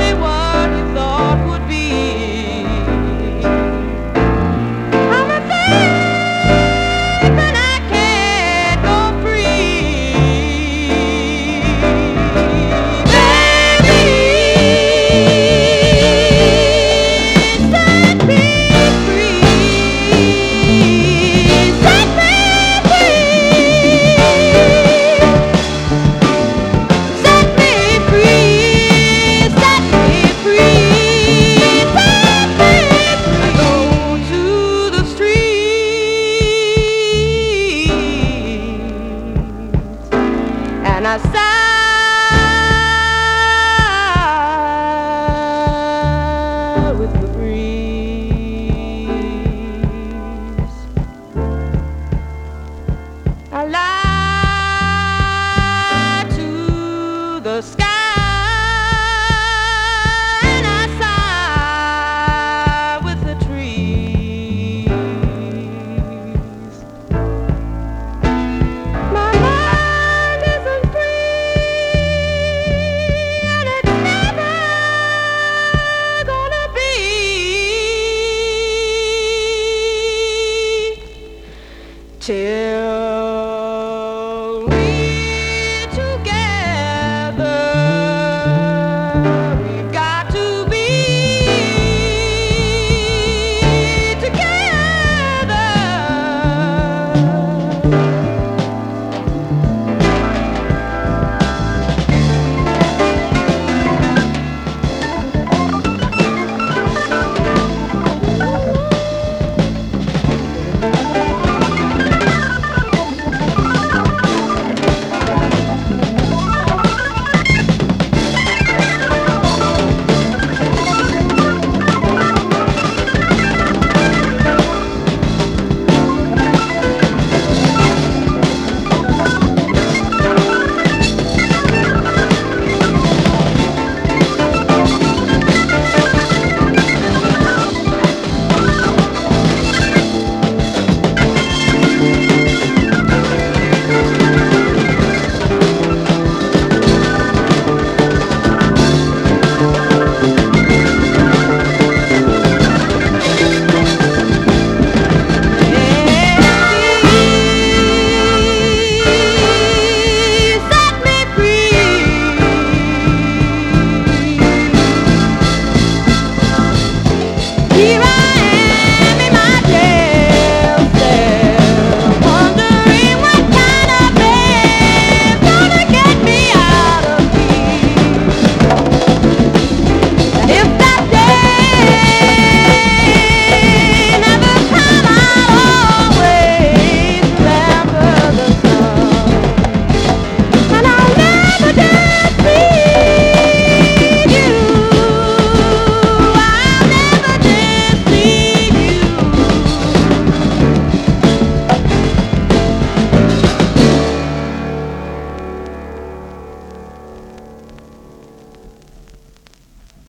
told me my with the breeze. I lie to the sky.